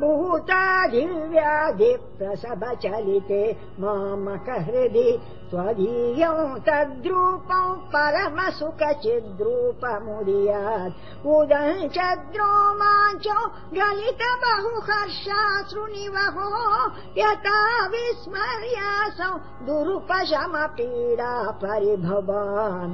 भूता मामकहृदि चलिते मामक हृदि त्वदीयम् तद्रूपम् परमसु कचिद्रूपमुद्यात् उदञ्च द्रोमाञ्च गलित बहु हर्षाश्रुनिवहो यथा विस्मर्यासौ दुरुपशमपीडा परिभवान्।